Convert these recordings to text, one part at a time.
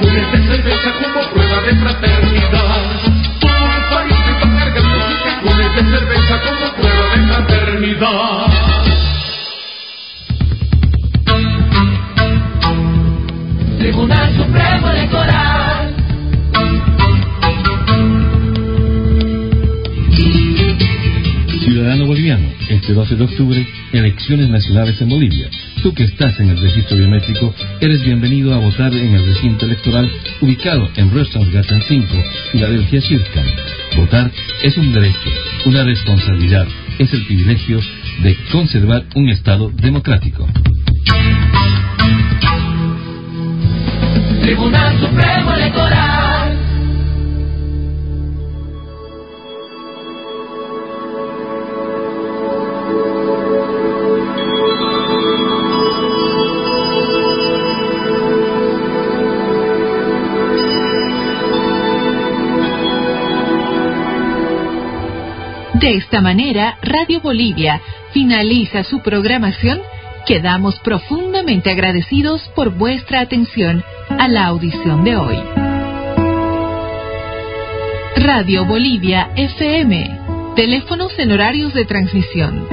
Con el beso y beso como prueba de fraternidad. 12 de octubre, elecciones nacionales en Bolivia. Tú que estás en el registro biométrico, eres bienvenido a votar en el recinto electoral ubicado en Röstensgarten 5, Filadelfia, Circa. Votar es un derecho, una responsabilidad, es el privilegio de conservar un Estado democrático. Tribunal Supremo Electoral De esta manera, Radio Bolivia finaliza su programación. Quedamos profundamente agradecidos por vuestra atención a la audición de hoy. Radio Bolivia FM. Teléfonos en horarios de transmisión.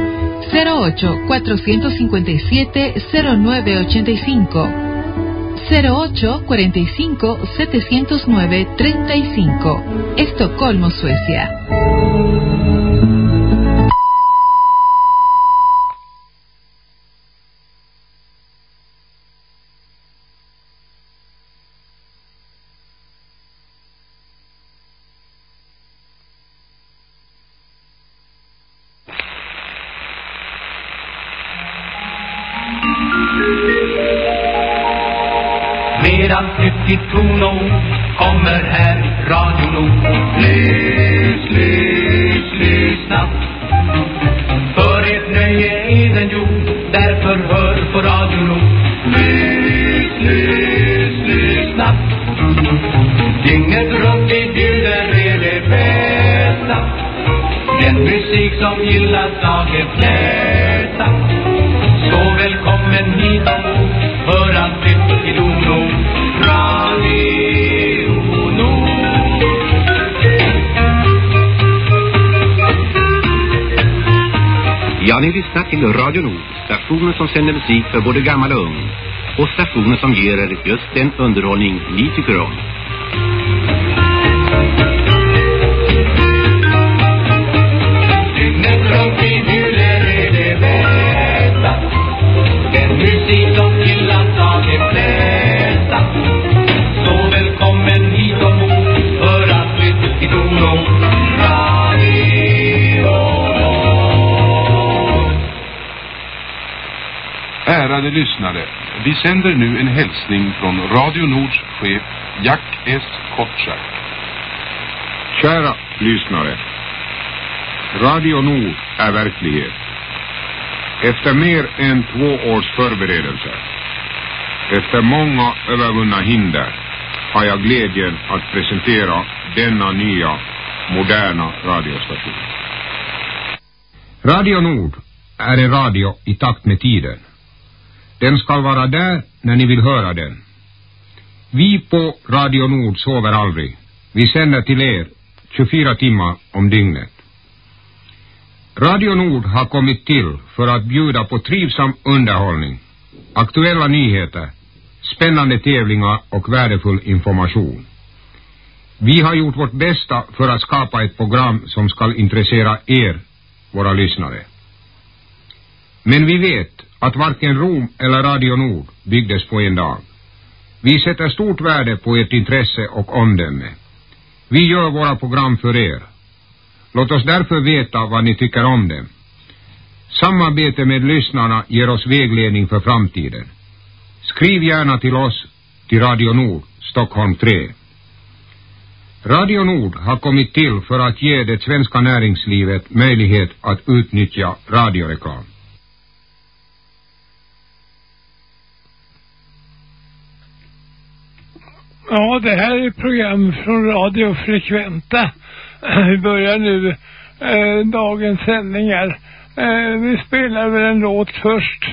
08 457 0985 08 45 709 35 Estocolmo, Suecia. Mera nytt i tono kommer här i Radio Nord. Lys, lys, lyssna. För ert nöje är den gjord, därför hör på Radio Nord. Lys, lys, lyssna. Dygnet runt vi bjuder er det bästa. Den musik som gillas av de flesta. Ja, ni lyssnar till Radio Nord, stationen som sänder musik för både gammal och ung. Och stationen som ger er just den underhållning ni tycker om. Sänder nu en hälsning från Radio Nords chef Jack S. Kotschack. Kära lyssnare. Radio Nord är verklighet. Efter mer än två års förberedelser, efter många övervunna hinder, har jag glädjen att presentera denna nya, moderna radiostation. Radio Nord är en radio i takt med tiden. Den ska vara där när ni vill höra den. Vi på Radio Nord sover aldrig. Vi sänder till er 24 timmar om dygnet. Radio Nord har kommit till för att bjuda på trivsam underhållning, aktuella nyheter, spännande tävlingar och värdefull information. Vi har gjort vårt bästa för att skapa ett program som ska intressera er, våra lyssnare. Men vi vet att varken Rom eller Radio Nord byggdes på en dag. Vi sätter stort värde på ert intresse och omdöme. Vi gör våra program för er. Låt oss därför veta vad ni tycker om dem. Samarbete med lyssnarna ger oss vägledning för framtiden. Skriv gärna till oss till Radio Nord, Stockholm 3. Radio Nord har kommit till för att ge det svenska näringslivet möjlighet att utnyttja radioreklam. Ja, det här är program från Radio Frekventa. Vi börjar nu eh, dagens sändningar. Eh, vi spelar väl en låt först.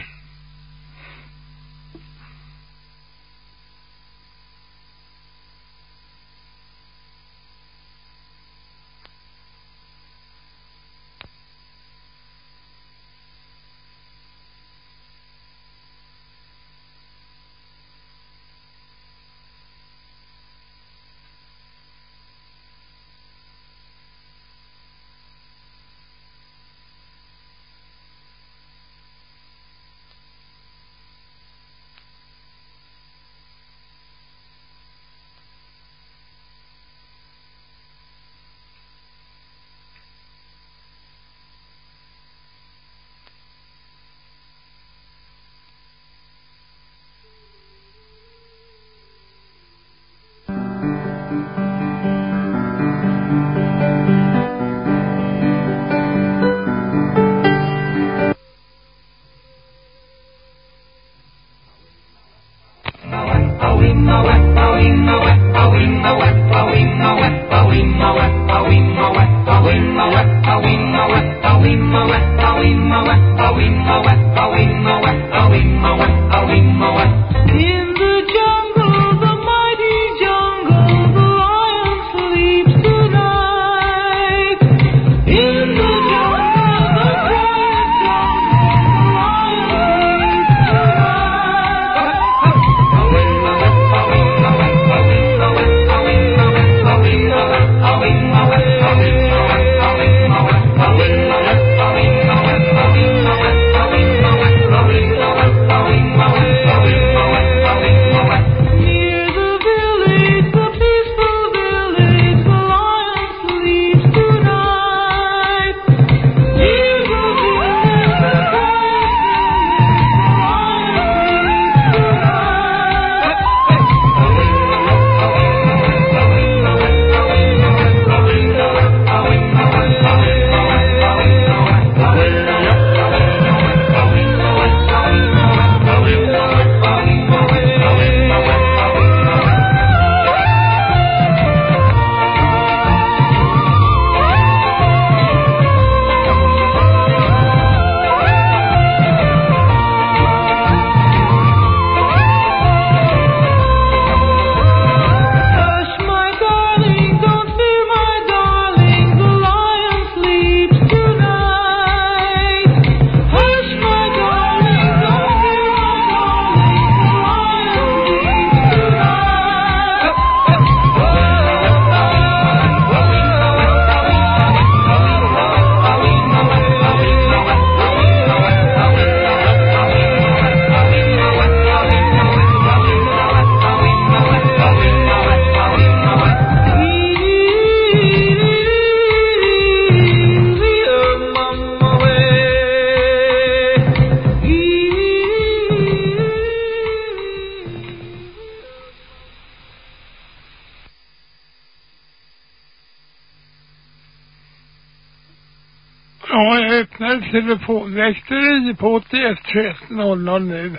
Telefonväxter i på 81 21 00 nu.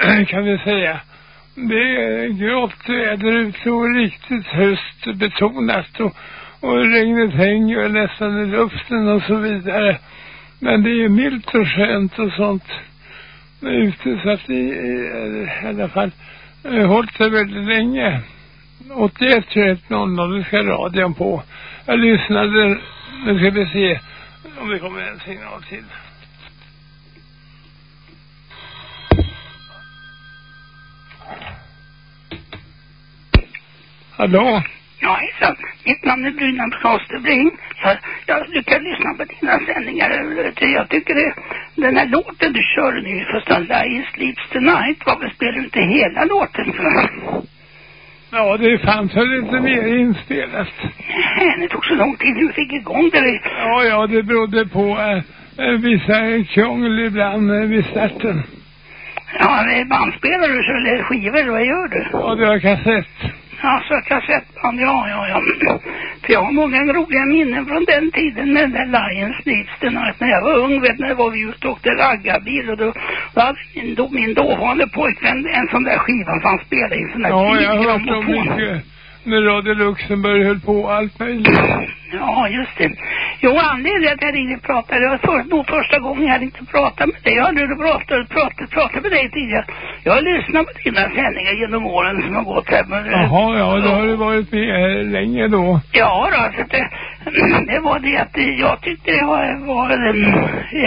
kan vi säga. Det är grått väder ute och riktigt höstbetonat och, och regnet hänger nästan i luften och så vidare. Men det är milt och skönt och sånt ute så att det eh, är i alla fall eh, hållit sig väldigt länge. 81 21 00, nu ska radion på. Jag lyssnade, nu ska vi se om det kommer en signal till. Hallå? Ja, hejsan. Mitt namn är Brynam Skasterbring. Jag, jag, kan lyssna på dina sändningar. Jag tycker det, den här låten du kör nu förstås, Lion Sleeps Tonight, varför spelar du inte hela låten för? Ja, det fanns väl lite mer inspelat. Nej, det tog så lång tid du fick igång det. Ja, ja, det berodde på äh, äh, vissa krångel ibland äh, vid starten. Ja, bandspelare du kör eller skivor, vad gör du? Ja, det var kassett. Alltså kassettband, ja, ja, ja. För jag har många roliga minnen från den tiden med den där Lion Sleeps Tonight. När jag var ung, vet ni, var vi ute och åkte raggarbil och då, då hade min, då, min dåvarande pojkvän en sån där skiva som han spelade i en sån där Ja, jag har hört om mycket. När Radio Luxemburg höll på allt möjligt. Ja, just det. Jo, anledningen till att jag ringde och pratade, det var för, nog första gången jag inte pratat med dig. Jag har aldrig pratat, pratat, pratat med dig tidigare. Jag har lyssnat på dina sändningar genom åren som har gått här. Men, Jaha, ja, då har du varit med här länge då. Ja, då, så det, det var det att jag tyckte det var, var um,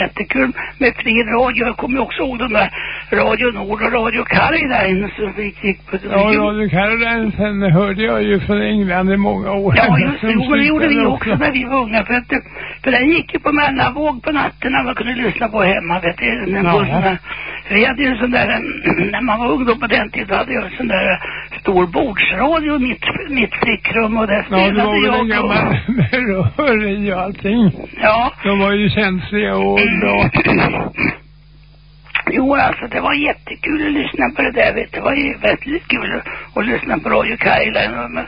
jättekul med fri radio. Jag kommer också ihåg de där Radio Nord och Radio Caroline som vi gick på. Ja, Radio Caroline sen hörde jag ju från England i många år. Ja, just det. Jo, det gjorde vi också när vi var unga. För, att, det- för den gick ju på mellanvåg på nätterna. Man kunde lyssna på hemma, vet du. Den Ja. där, vi hade ju en sån där, när man var ung då på den tiden, hade jag en sån där eh, stor bordsradio i mitt, mitt flickrum. Och där Ja, spelade det var väl jag. en gammal med rör i och allting. Ja. De var ju känsliga och bra. Jo, alltså det var jättekul att lyssna på det där, vet du. Det var ju väldigt kul att, att lyssna på Radio Kajla. Men,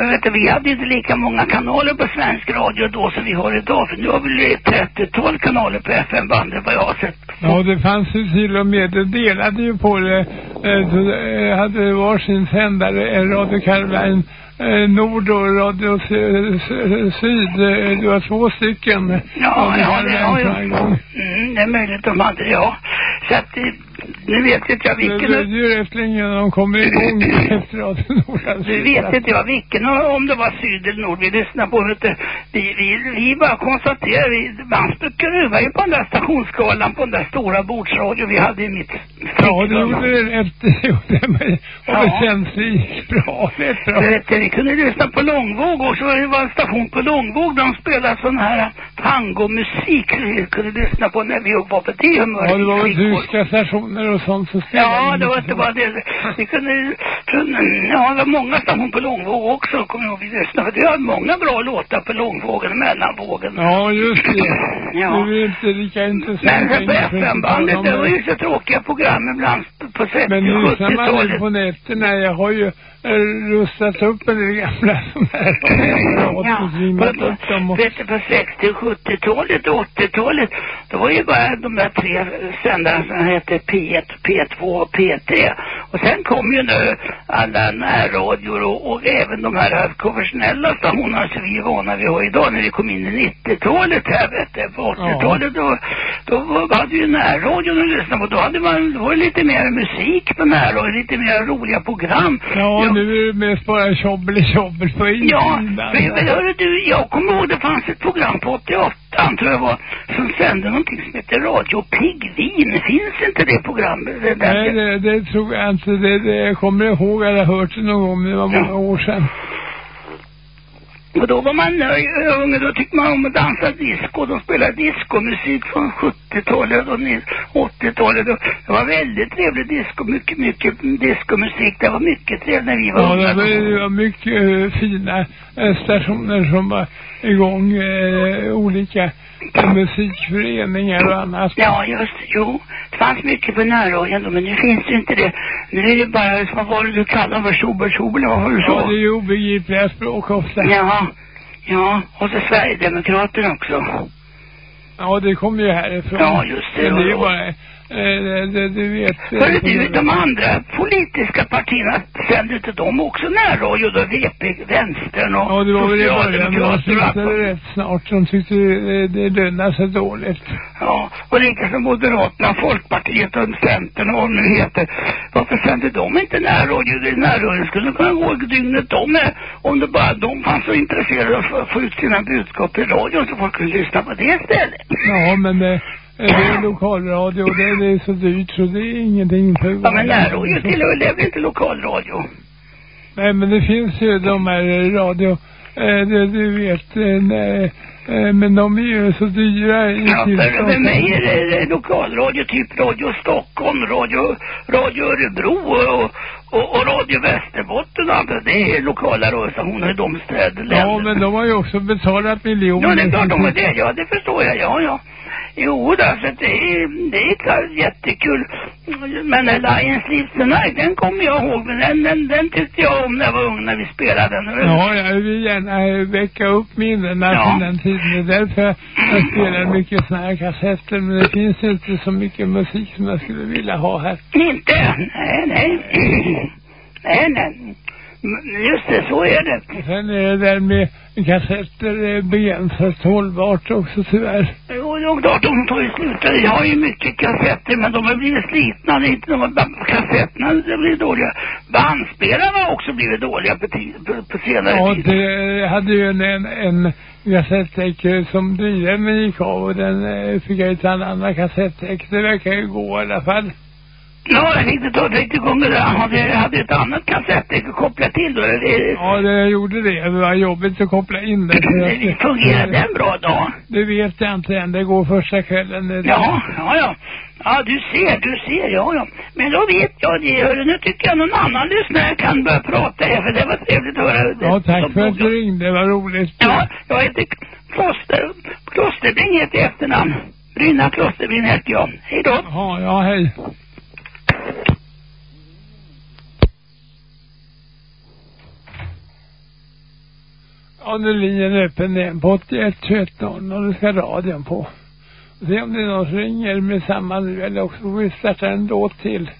Jag vet inte, vi hade inte lika många kanaler på svensk radio då som vi har idag. För nu har vi ett 30-tal kanaler på FM-bandet vad jag har sett. Ja, det fanns ju till och med, det delade ju på det. Eh, eh, hade varsin sändare, en Radio Caroline eh, Nord och Radio Sy- Sy- Syd. Eh, Det var två stycken. Ja, ja, det har gång. jag. Mm, det är möjligt de hade ja. Så att, eh, nu vet inte jag Det vilken... ju rätt länge när de kommer igång efter alltså. Du vet inte jag vilken, om det var syd eller nord vi lyssnade på, du. Vi, vi, vi bara konstaterar, vi, man skruvar ju på den där stationsskalan på den där stora bordsradion vi hade i mitt gjorde mig. Och det känns gick bra. Det är bra. Vet, vi kunde lyssna på långvåg också. Det var en station på långvåg där de spelade sån här tangomusik. Vi kunde lyssna på när vi var på det humöret. Ja, det var väl tyska stationer och sånt som spelade. Ja, det var inte bara det. Vi kunde, ja, det var många stationer på långvåg också, kommer jag ihåg. Vi lyssnade. För det var många bra låtar på långvågen och mellanvågen. Ja, just det. Ja. Det är inte lika intressant. Men att det var ju så tråkiga program ibland på 60 Men nu lyssnar man ju 70-talet. på nätterna. Jag har ju rustat upp en del gamla sådana här Ja, på, vet du, på 60 och 70-talet och 80-talet, då var ju bara de där tre sändarna som hette P1, P2 och P3. Och sen kom ju nu alla närradior och, och även de här konventionella stationerna som vi är vana vid att ha idag när vi kom in i 90-talet här vet du. På 80-talet då, då var- hade vi ju närradion att lyssna på. Då hade man, då var det lite mer musik på närradion, lite mer roliga program. Ja, nu är det mest bara tjobbel tjobbel på Ja, insidan. men, men hörru du, jag kommer ihåg det fanns ett program på 88, tror jag var, som sände någonting som heter Radio Pigvin. Finns inte det programmet? Det Nej, det, det tror jag inte. Det, det, jag kommer ihåg jag hört det någon gång, men det var många år sedan. Och då var man uh, ung, då tyckte man om att dansa disco. De spelade discomusik från 70-talet och ni- 80-talet. Och Det var väldigt trevlig disco, mycket, mycket discomusik. Det var mycket trevligt när vi var Ja, det var, det var mycket eh, fina eh, stationer som var igång, eh, olika musikföreningar och annat. Ja, just Jo, fanns mycket på närradion då, men nu finns ju inte det. Nu är det bara, vad var det du kallade för tjobbel, vad var det du Ja, det är ju obegripliga språk ofta. Ja, ja, och så Sverigedemokraterna också. Ja, det kommer ju härifrån. Ja, just det. Men det är ju bara, det, det, du vet. eh, på du, de andra politiska partierna, sänder inte de också närradio då? VP, vänstern och Ja, det var väl i början, men de slutade rätt snart. De tyckte det, det lönade sig dåligt. Ja, och likaså Moderaterna, Folkpartiet och Centern och vad de nu heter. Varför sänder de inte närradio? Det Närradion skulle kunna gå dygnet om om det bara de fanns så intresserade av att få ut sina budskap i radion så folk kunde lyssna på det istället. Ja, men det, det är lokalradio och det, det är så dyrt så det är ingenting för Ja, men närradio tillhör det är väl inte lokalradio? Nej, men det finns ju de här radio, eh, det, du vet, eh, nej, eh, men de är ju så dyra i Ja, för, för mig är det, lokalradio, typ Radio Stockholm, Radio, Radio Örebro och, och, och Radio Västerbotten och allt. Det är lokala radiostationer i de städer, Ja, men de har ju också betalat miljoner. Ja, det är klart de har det. Ja, det förstår jag. Ja, ja. Jo, då, så det är, det är jättekul. Men Lions Lives Tonight, den kommer jag ihåg. Men den, den, den tyckte jag om när jag var ung när vi spelade den. Ja, jag vill gärna eh, väcka upp minnena Ja. från den tiden. Det är därför jag spelar mycket såna här kassetter. Men det finns inte så mycket musik som jag skulle vilja ha här. Inte? Nej, nej. nej, nej. Just det, så är det. Sen är det där med kassetter begränsat hållbart också tyvärr. Jo, jo, klart, de tar ju slut. Jag har ju mycket kassetter, men de har blivit slitna. Det är inte de kassetterna det blir dåliga. Bandspelarna har också blivit dåliga på, på, på senare Ja, tid. det jag hade ju en, en, en kassettdäck eh, som drivhjälmen gick av och den eh, fick jag en annan kassettdäck. Det verkar ju gå i alla fall. Ja, jag det ta riktigt igång det där. Han hade, hade ett annat kassettdäck att koppla till då. Det, Ja, det gjorde det. Det var jobbigt att koppla in det. det fungerade den bra då? Det vet jag inte än. Det går första kvällen. Det- Ja, ja, ja. Ja, du ser, du ser, ja, ja. Men då vet jag det, hörru. Nu tycker jag någon annan lyssnare kan börja prata här, för det var trevligt att höra. det. Ja, tack för att du ringde. Det var roligt. Ja, jag heter Kloster, Klosterbring heter jag efternamn. Brynna Klosterbring heter jag. Hej då. Ja, ja, hej. Ja, nu är linjen öppen igen på 81 21 00 och nu ska radion på. Och se om det är någon som ringer med samma nu eller också får vi starta en låt till.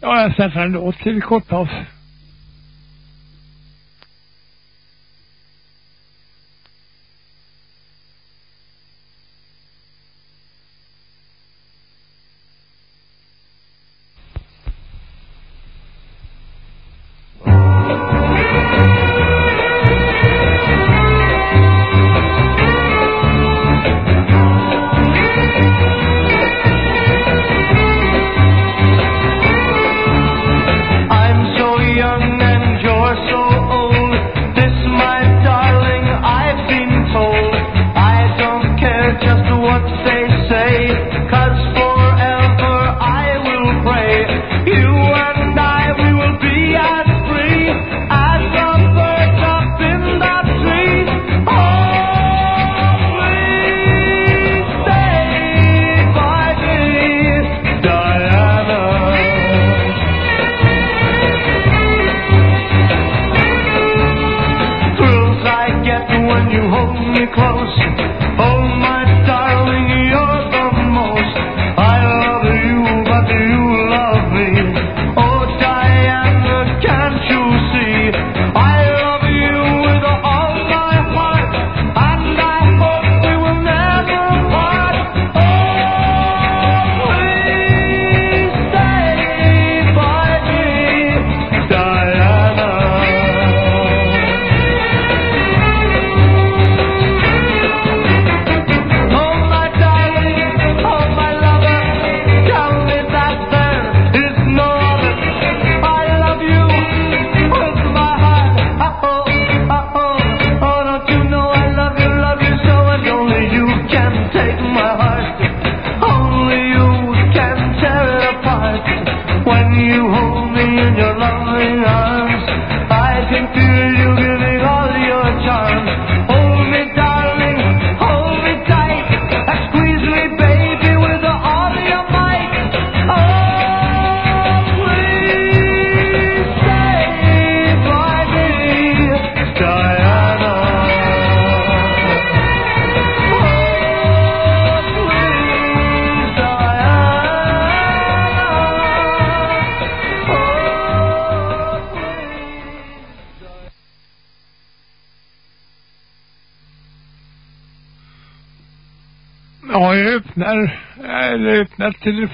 Ja, jag startar en låt till kort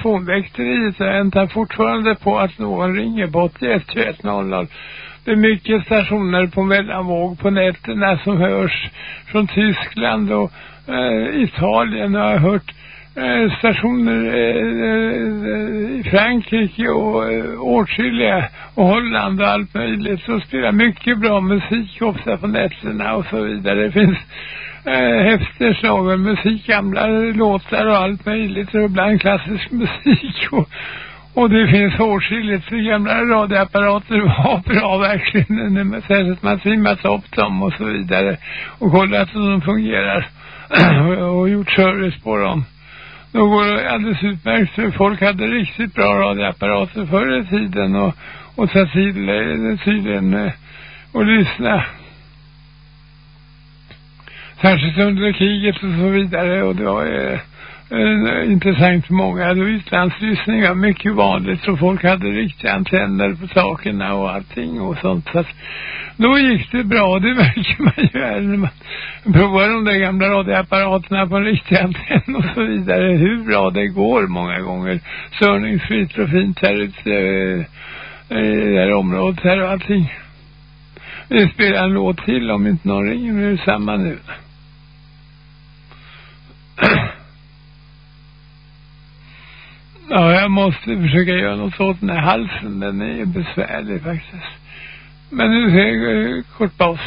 telefonväxter i och väntar fortfarande på att någon ringer på 81 21 00. Det är mycket stationer på mellanvåg på nätterna som hörs från Tyskland och eh, Italien och jag har hört eh, stationer eh, eh, i Frankrike och eh, åtskilliga och Holland och allt möjligt som spelar mycket bra musik ofta på nätterna och så vidare. Det finns eh, häftig slavenmusik, gamla låtar och allt möjligt och ibland klassisk musik. Och, och det finns åtskilligt för gamla radioapparater. Var bra verkligen när man, särskilt man trimmat upp dem och så vidare och kollat om de fungerar och, och gjort service på dem. Då går det alldeles utmärkt för folk hade riktigt bra radioapparater förr i tiden och, och ta till eh, tydligen eh, och lyssna särskilt under kriget och så vidare och det var eh, eh, intressant för många. Det var utlandslyssningar mycket vanligt och folk hade riktiga antenner på sakerna och allting och sånt. Så att då gick det bra, det märker man ju här när man provar de där gamla radioapparaterna på en riktig antenn och så vidare. Hur bra det går många gånger. Störningsfritt och fint här ute eh, i det här området här och allting. Vi spelar en låt till om inte någon ringer, nu är samma nu. Ja, jag måste försöka göra något åt den här halsen. Den är ju besvärlig faktiskt. Men nu ser jag kort paus.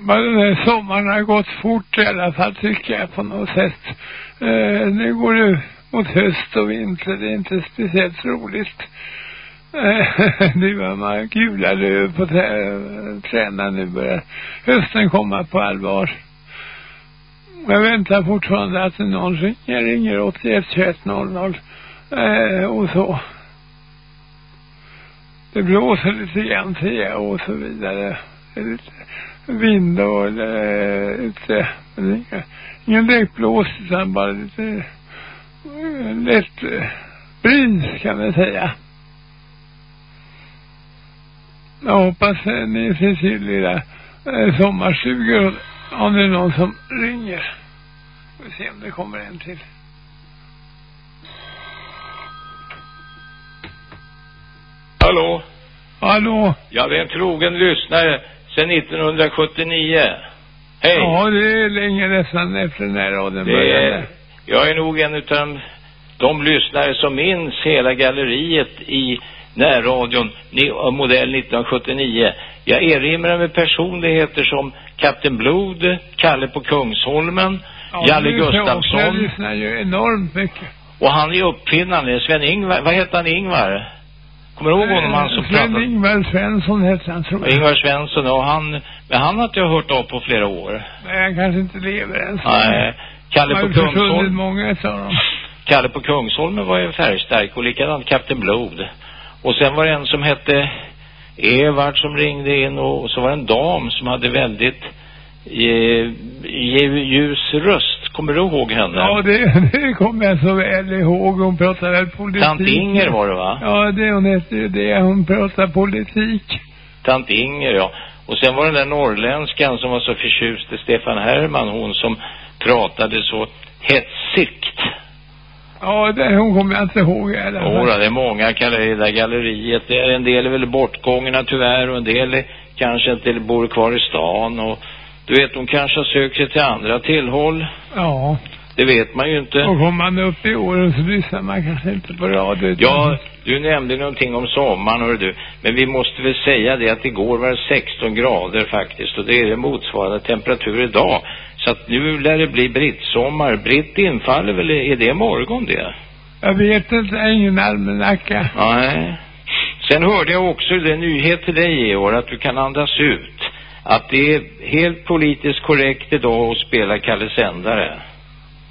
Men den här sommaren har gått fort i alla fall tycker jag på något sätt. Eh, nu går det mot höst och vinter. Det är inte speciellt roligt. Eh, nu har man gula löv på trä- träna. Nu börjar hösten komma på allvar. Jag väntar fortfarande att någon ringer, ringer 81 21 00 eh, och så. Det blåser lite grann ser jag och så vidare. Det är lite vind och eh, inga, ingen direkt blås utan bara lite eh, lätt eh, bris kan man säga. Jag hoppas eh, ni ser till era sommarstugor om det är någon som ringer. Vi se om det kommer en till. Hallå? Hallå? Ja, det är en trogen lyssnare sedan 1979. Hej! Ja, det är länge nästan efter den här raden det började. är, jag är nog en utav de, lyssnare som minns hela galleriet i närradion, modell 1979. Jag erinrar mig personligheter som Kapten Blod, Kalle på Kungsholmen, Jalle är så också. Jag Gustafsson lyssnar ju enormt mycket. och han är uppfinnaren, Sven-Ingvar, vad heter han Ingvar? Kommer du ihåg honom, han som pratade? Sven-Ingvar Svensson heter han tror jag. Ingvar Svensson och han, men han har inte jag hört av på flera år. Nej, han kanske inte lever ens. Nej. Kalle på Kungsholmen, många utav dem. Kalle på Kungsholmen var ju färgstark och likadant Kapten Blod. Och sen var det en som hette Evart som ringde in och, så var det en dam som hade väldigt eh, lju- ljus röst. Kommer du ihåg henne? Ja, det, det kommer jag så väl ihåg. Hon pratar väl politik. Tant Inger var det va? Ja, det hon heter ju det. Hon pratar politik. Tant Inger, ja. Och sen var den där norrländskan som var så förtjust i Stefan Herman, hon som pratade så hetsigt. Ja, det, hon kommer jag inte ihåg fall. Jodå, det är många kallar det där galleriet. Det är en del är väl bortgångna tyvärr och en del är, kanske inte bor kvar i stan och du vet, de kanske har sökt sig till andra tillhåll. Ja. Det vet man ju inte. Och kommer man upp i åren så lyssnar man kanske inte på radio. Ja, du nämnde någonting om sommaren, hör du. Men vi måste väl säga det att igår var det 16 grader faktiskt och det är det motsvarande temperatur idag. Så att nu lär det bli brittsommar. Britt infaller väl, är det morgon det? Jag vet inte, jag ingen almanacka. Nej. Sen hörde jag också det nyhet till dig i år att du kan andas ut. Att det är helt politiskt korrekt idag att spela Kalle Sändare.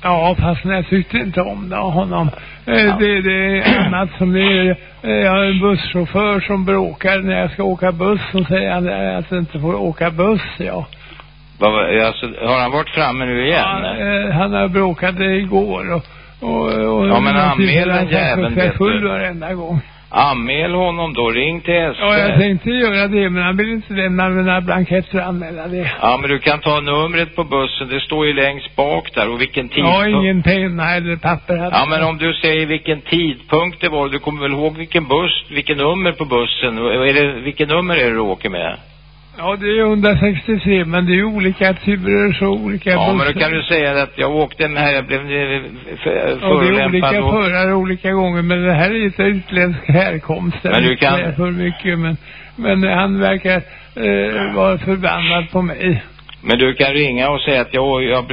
Ja, fast jag tyckte inte om det, honom. Eh, Det, det är annat som det är. eh, Jag har en busschaufför som bråkar när jag ska åka buss. Så säger han eh, att jag inte får åka buss, ja. Var- alltså, har han varit framme nu igen? Ja, eh, han har bråkat igår och... och, och Ja, men jag anmäl den jäveln, du. full varenda gång. Anmäl honom då, ring till SR. Ja, jag tänkte göra det, men han vill inte lämna mina blanketter och anmäla det. Ja, men du kan ta numret på bussen, det står ju längst bak där och vilken Jag tidpunkt. har ingen penna eller papper här. Ja, men om du säger vilken tidpunkt det var, du kommer väl ihåg vilken buss, vilken nummer på bussen, är det, vilken nummer är det du åker med? Ja, det är 163, men det är ju olika turer så olika Ja, men bussar. då kan du säga att jag åkte med här, jag blev eh, för- Ja, det är förolämpad olika och... förare olika gånger, men det här är inte utländsk härkomst. Men du kan- säga för mycket, men, men han verkar eh, vara förbannad på mig. Men du kan ringa och säga att jag, jag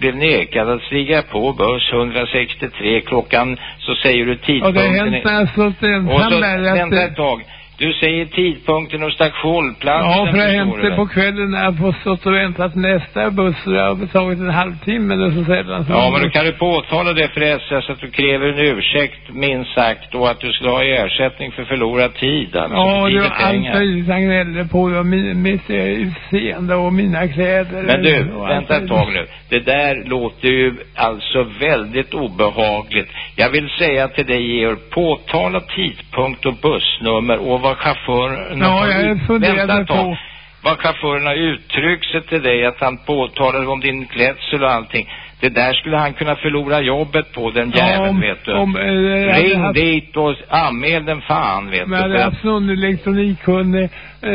blev, nekad att stiga på buss 163 klockan, så säger du Och tidpunkten. det har hänt när jag stått och ensam så, där. att vänta det- ett tag. Du säger tidpunkten och stack hållplatsen. Ja, för det har hänt det på kvällen när jag får stått och väntat nästa buss. och Det har tagit en halvtimme, är så sällan Ja, men då kan du påtala det för SS att du kräver en ursäkt, minst sagt, och att du skulle ha ersättning för förlorad tid, alltså. Ja, det var allt möjligt han gnällde på. Det var mi- mitt eh, utseende och mina kläder. Men du, vänta ett tag nu. Det där låter ju alltså väldigt obehagligt. Jag vill säga till dig Georg, påtala tidpunkt och bussnummer och vad chauffören Ja, har jag funderade på- Vad chauffören har uttryckt sig till dig, att han påtalade om din klädsel och allting. Det där skulle han kunna förlora jobbet på, den Ja, jäveln, om- vet du. om, eh, hade Ring haft- dit och anmäl den fan, vet Men du. jag hade haft någon elektronikkunnig eh,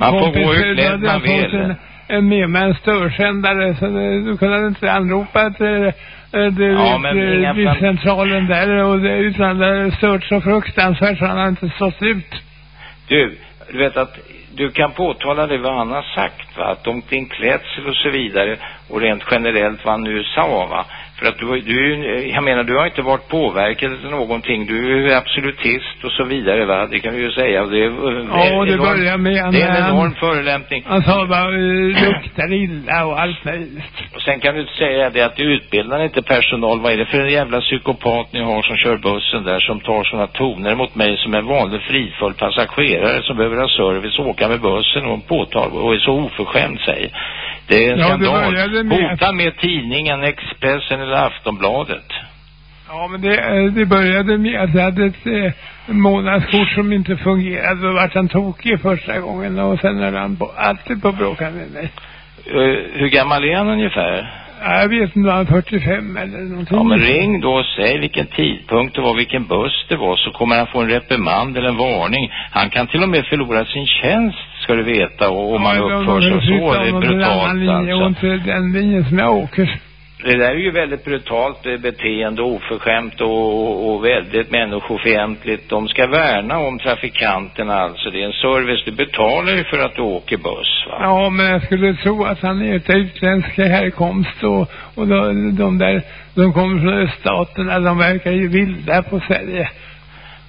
Man får gå utklädd hade jag man vill. En, en med mig en störsändare, så det, då kunde inte anropa till eh, det, Ja, men vet, inga eh, driftcentralen där och det, utan det stört så fruktansvärt så han har inte stått ut. Du, du vet att du kan påtala det vad han har sagt va, att om din klädsel och så vidare och rent generellt vad han nu sa va. För att du, du ju- jag menar du har inte varit påverkad eller någonting, du är absolutist och så vidare va, det kan du ju säga. Det är, Ja, det börjar med Det är en han- enorm förolämpning. Han sa bara eh, luktar illa och allt möjligt. Och sen kan du säga det att du utbildar inte personal. Vad är det för en jävla psykopat ni har som kör bussen där som tar sådana toner mot mig som en vanlig fridfull passagerare som behöver ha service och åka med bussen och påtal och är så oförskämd säger. Det är en Ja, skandal. med- Hota med tidningen Expressen eller Aftonbladet. Ja, men det, eh, det började med att jag hade ett eh, månadskort som inte fungerade. Då vart han tokig första gången och sen höll han på, alltid på att bråka med mig. Uh, hur gammal är han ungefär? Ja, Jag vet inte, han var 45 eller någonting. Ja men ring då och säg vilken tidpunkt det var, vilken buss det var så kommer han få en reprimand eller en varning. Han kan till och med förlora sin tjänst ska du veta och om man uppför sig så. Det är brutalt linje och alltså. inte den linjen som jag åker. Det där är ju väldigt brutalt eh, beteende, oförskämt och, och, och väldigt människofientligt. De ska värna om trafikanterna alltså. Det är en service. Du betalar ju för att du åker buss va. Ja, men jag skulle tro att han är utav utländsk härkomst och, och de, de där, de kommer från öststaterna, de verkar ju vilda på Sverige.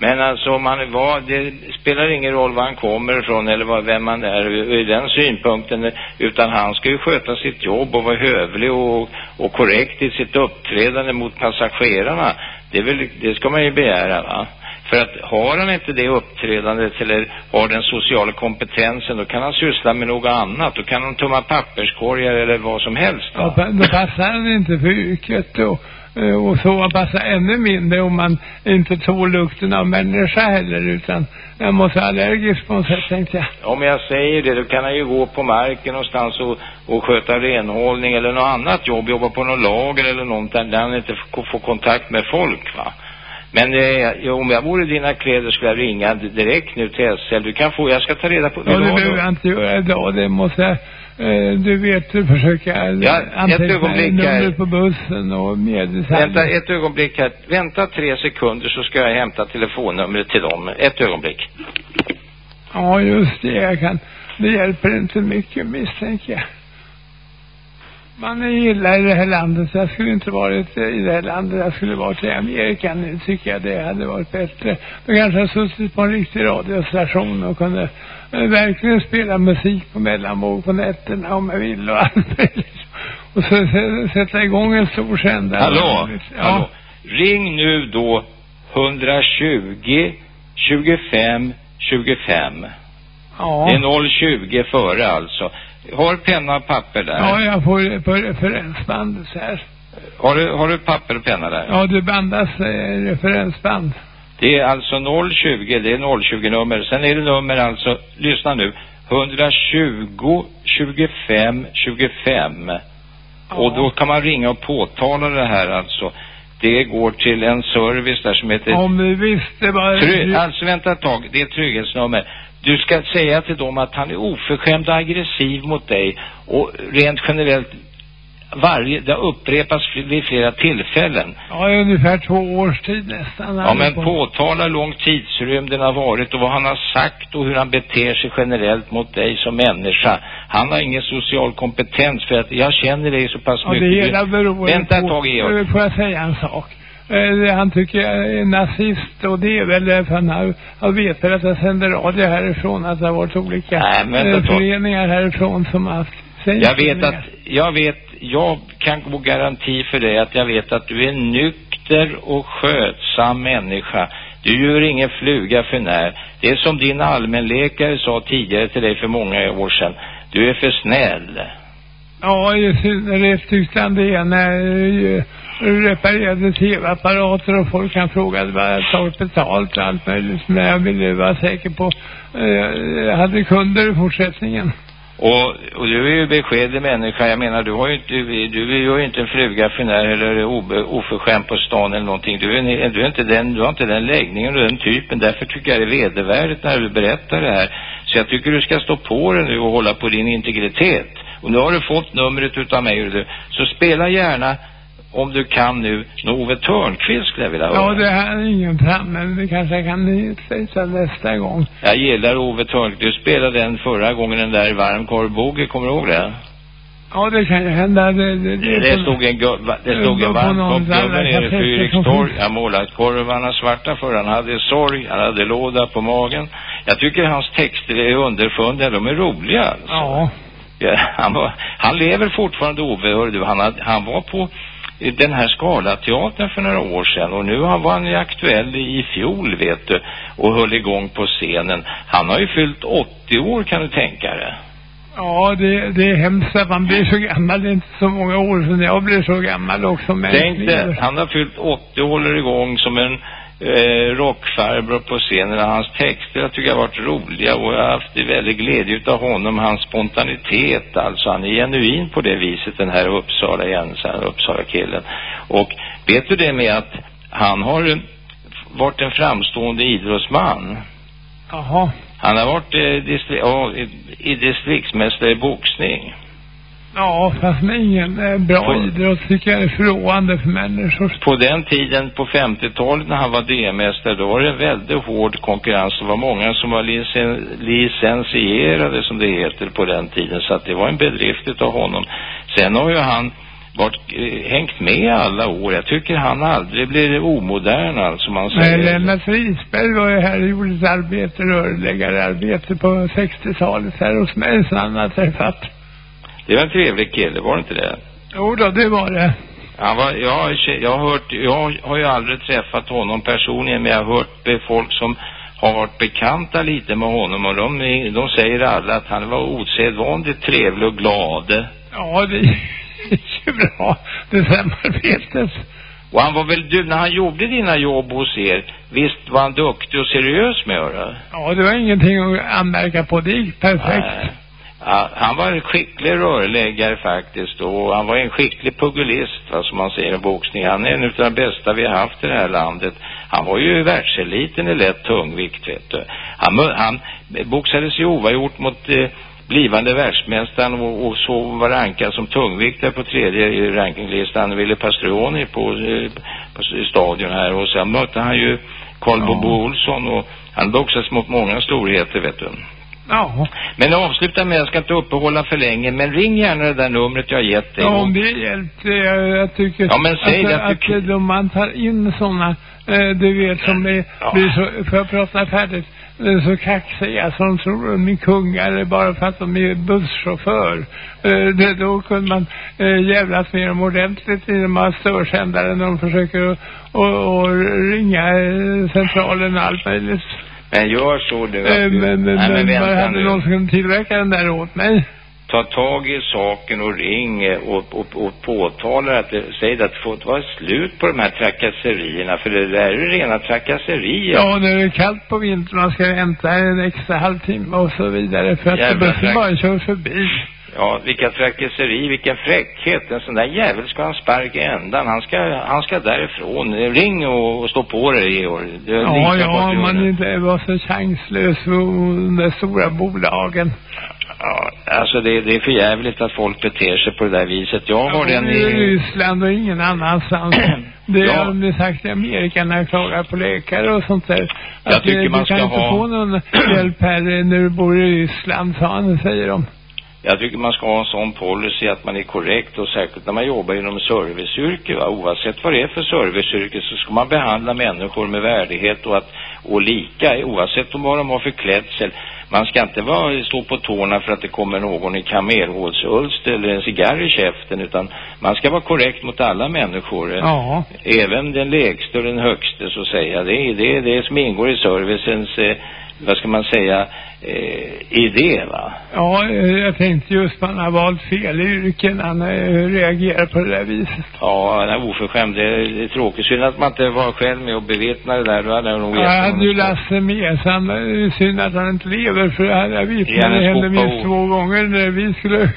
Men alltså om man var, det spelar ingen roll var han kommer ifrån eller vad, vem man är ur den synpunkten. Utan han ska ju sköta sitt jobb och vara hövlig och, och korrekt i sitt uppträdande mot passagerarna. Det, är väl, det ska man ju begära va. För att har han inte det uppträdandet eller har den sociala kompetensen då kan han syssla med något annat. Då kan han tumma papperskorgar eller vad som helst va. Ja, men då passar han inte för yrket då och så han passar ännu mindre om man inte tål lukten av människa heller utan jag måste allergisk på något sätt tänkte jag. Om jag säger det, då kan han ju gå på marken någonstans och, och sköta renhållning eller något annat jobb, jobba på något lager eller något där han inte får, kontakt med folk va. Men eh, om jag vore i dina kläder skulle jag ringa direkt nu till SL. Du kan få, jag ska ta reda på Ja, det behöver jag inte göra idag, det måste jag eh, du vet, försöka Ja, ett anteckna numret på bussen och meddetaljer. Vänta ett ögonblick här. Vänta tre sekunder så ska jag hämta telefonnumret till dem. Ett ögonblick. Ja, just det. Jag kan, det hjälper inte mycket misstänker jag. Man är illa i det här landet. så Jag skulle inte varit i det här landet. Jag skulle varit i Amerika nu tycker jag det hade varit bättre. Då kanske jag suttit på en riktig radiostation och kunde eh, verkligen spela musik på mellanvåg på nätterna om jag vill och allt möjligt. Och så sä- sätta igång en stor sändare. Hallå? Ja. Hallå? Ring nu då 120 25 25. Ja. Det är 020 före alltså. Har penna och papper där? Ja, jag får på referensbandet här. Har du, har du papper och penna där? Ja, det bandas eh, referensband. Det är alltså 020, det är 020-nummer. Sen är det nummer alltså, lyssna nu, 120 25 25. Och då kan man ringa och påtala det här alltså. Det går till en service där som heter... Om du visste vad... Try, alltså vänta ett tag, det är trygghetsnummer. Du ska säga till dem att han är oförskämd och aggressiv mot dig och rent generellt varje, det upprepas vid flera tillfällen. Ja, i ungefär två års tid nästan. Ja, men påtala hur lång tidsrymden har varit och vad han har sagt och hur han beter sig generellt mot dig som människa. Han har ingen social kompetens för att jag känner dig så pass Ja, det mycket. hela beror Vänta ett på... tag, Georg. Får jag säga en sak? Eh, Han tycker jag är nazist och det är väl därför han har, har vet väl att jag sänder radio härifrån, att det har varit olika Nej, men eh, föreningar härifrån som har haft Jag vet att, jag vet, jag kan gå garanti för det att jag vet att du är en nykter och skötsam människa. Du gör ingen fluga för när. Det är som din allmänläkare sa tidigare till dig för många år sedan. Du är för snäll. Ja, i synnerhet han det när jag reparerade tv-apparater och folk kan fråga vad jag tagit betalt och allt möjligt. Men jag ville vara säker på jag hade kunder i fortsättningen. Och, och du är ju beskedlig människa. Jag menar, du har ju inte, du, du är ju inte en fluga för eller obe, oförskämd på stan eller någonting. Du är, du är inte den, du har inte den läggningen och den typen. Därför tycker jag det är vedervärdigt när du berättar det här. Så jag tycker du ska stå på dig nu och hålla på din integritet. Och nu har du fått numret utav mig, du. Så spela gärna om du kan nu, Ove Törnqvist skulle jag vilja höra. Ja, det här är ingen framme, men det kanske jag kan säga nästa gång. Jag gillar Ove Törnqvist. Du spelade den förra gången, den där varm korvbogey, kommer du ihåg det? Ja, det kan ju hända. Det, det, Det, det stod en, det stod en var på varm någon kopp gubbe jävla nere i Fyrikstorg. Han målat korvarna svarta för han hade sorg, han hade låda på magen. Jag tycker hans texter är underfundiga, de är roliga alltså. Ja. Ja, han, var, han lever fortfarande Ove, hör du. Han, hade, han var på den här Skalateatern för några år sedan och nu var han ju aktuell i fjol vet du och höll igång på scenen. Han har ju fyllt 80 år kan du tänka dig. Ja, det, det är hemskt att man blir så gammal. Det är inte så många år sedan jag blev så gammal också. Tänk dig, han har fyllt 80 och håller igång som en eh, rockfarbror på scenen. Hans texter jag tycker jag har varit roliga och jag har haft väldigt glädje utav honom. Hans spontanitet alltså. Han är genuin på det viset den här Uppsala Jensen, Uppsala killen. Och vet du det med att han har varit en framstående idrottsman. Jaha. Han har varit eh, distri- ja, i, i distriktsmästare i boxning. Ja, fast med ingen eh, bra På- idrott tycker jag är förråande för människor. På den tiden på 50-talet när han var DM-mästare då var det en väldigt hård konkurrens. Det var många som var licen licensierade som det heter på den tiden. Så att det var en bedrift utav honom. Sen har ju han varit, eh, hängt med alla år. Jag tycker han aldrig blir omodern alltså man Nej, säger. Lennart Risberg var ju här och gjorde ett arbete, rörläggararbete på 60-talet här hos mig som han har träffat. Det var en trevlig kille, var det inte det? Jo då, det var det. Han var, jag, har- jag har hört, jag har ju aldrig träffat honom personligen men jag har hört folk som har varit bekanta lite med honom och de, är- de säger alla att han var osedvanligt trevlig och glad. Ja, det gick ju bra, det samarbetet. Och han var väl, du, när han gjorde dina jobb hos er, visst var han duktig och seriös med det? Ja, det var ingenting att anmärka på. Det gick perfekt. Nej. Ja, han var en skicklig rörläggare faktiskt och han var en skicklig pugilist, vad som man säger i boxning. Han är en av de bästa vi har haft i det här landet. Han var ju världseliten i lätt tungvikt, vet du. Han, han boxades ju oavgjort mot eh, blivande världsmästaren och, och så var rankad som tungviktare på tredje rankinglistan, Ville Pastroni på, eh, på stadion här och sen mötte han ju Karl Bobo Olsson och han boxades mot många storheter, vet du. Ja. Men jag avslutar med, jag ska inte uppehålla för länge, men ring gärna det där numret jag har gett dig. Ja, om det hjälpte, jag, jag tycker Ja, men säg att, det, att du- att om man tar in sådana, eh, du vet som är, Ja. blir så, för att prata färdigt, eh, så kaxiga som tror de är kungar bara för att de är busschaufför. Eh, då kunde man eh, jävlas med dem ordentligt i de här störsändare när de försöker och, och ringa eh, centralen och allt möjligt. Men gör så du. att Eh, du- men men, Nej, men vänta hade nu. någon som tillverka den där åt mig. Ta tag i saken och ring eh, och, och, och påtala att det, säg det att det får vara slut på de här trakasserierna för det där är ju rena trakasserier. Ja, när det är kallt på vintern man ska vänta en extra halvtimme och så vidare för att Jävla bussen track- bara kör förbi. Ja, vilka trakasserier, vilken fräckhet. En sån där jävel ska han sparka i ändan. Han ska, han ska därifrån. Ring och, och stå på dig, Georg. Det är Ja, ja, gör man inte var så chanslös för de stora bolagen. Ja, alltså det, det är för jävligt att folk beter sig på det där viset. Jag har den i. Ryssland och ingen annanstans. Det Ja. har de sagt i Amerika när jag klagar på läkare och sånt där. Jag Att tycker eh, man du kan ska inte ha- få någon hjälp här eh, när du bor i Ryssland, sa han, säger de. Jag tycker man ska ha en sån policy att man är korrekt och särskilt när man jobbar inom serviceyrke va? oavsett vad det är för serviceyrke så ska man behandla människor med värdighet och, att, och lika oavsett om vad de har för klädsel. Man ska inte vara, stå på tårna för att det kommer någon i kamelhålsulst eller en cigarr i käften utan man ska vara korrekt mot alla människor. Ja. Även den lägste och den högste så att säga. Det är det, det som ingår i servicens, eh, vad ska man säga, eh, idé va. Ja, eh, jag tänkte just man har valt fel yrke när han eh, reagerar på det där viset. Ja, han är oförskämd. Det är, det är tråkigt. Synd att man inte var själv med och bevittna det där. Då hade jag nog Ja, jag hade ju Lasse med, så han, det är synd att han inte lever, för det hade jag vittnat. Han Det hände minst två gånger när vi skulle